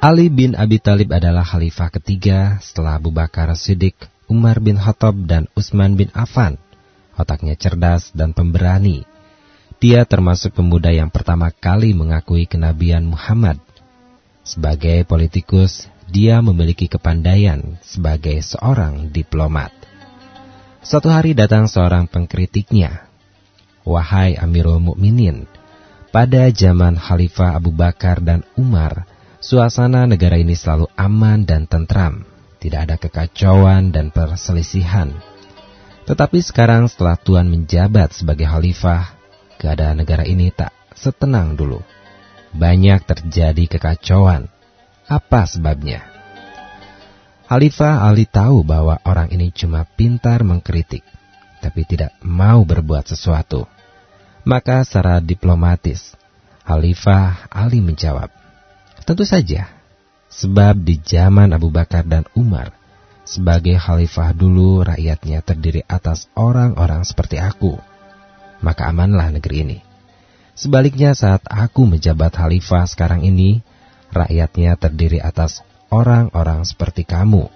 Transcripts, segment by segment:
Ali bin Abi Talib adalah khalifah ketiga setelah Abu Bakar Siddiq, Umar bin Khattab, dan Utsman bin Affan. Otaknya cerdas dan pemberani. Dia termasuk pemuda yang pertama kali mengakui kenabian Muhammad. Sebagai politikus, dia memiliki kepandaian sebagai seorang diplomat. Suatu hari datang seorang pengkritiknya. Wahai Amirul Mukminin, pada zaman Khalifah Abu Bakar dan Umar, Suasana negara ini selalu aman dan tentram, tidak ada kekacauan dan perselisihan. Tetapi sekarang setelah Tuhan menjabat sebagai khalifah, keadaan negara ini tak setenang dulu. Banyak terjadi kekacauan. Apa sebabnya? Khalifah Ali tahu bahwa orang ini cuma pintar mengkritik, tapi tidak mau berbuat sesuatu. Maka secara diplomatis, Khalifah Ali menjawab, Tentu saja, sebab di zaman Abu Bakar dan Umar, sebagai khalifah dulu rakyatnya terdiri atas orang-orang seperti aku. Maka amanlah negeri ini. Sebaliknya saat aku menjabat khalifah sekarang ini, rakyatnya terdiri atas orang-orang seperti kamu.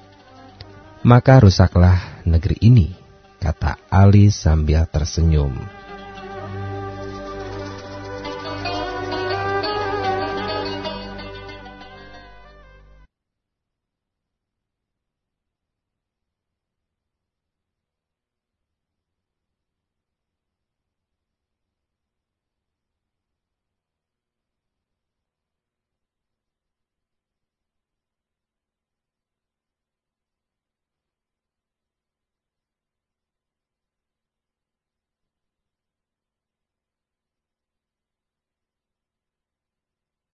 Maka rusaklah negeri ini, kata Ali sambil tersenyum.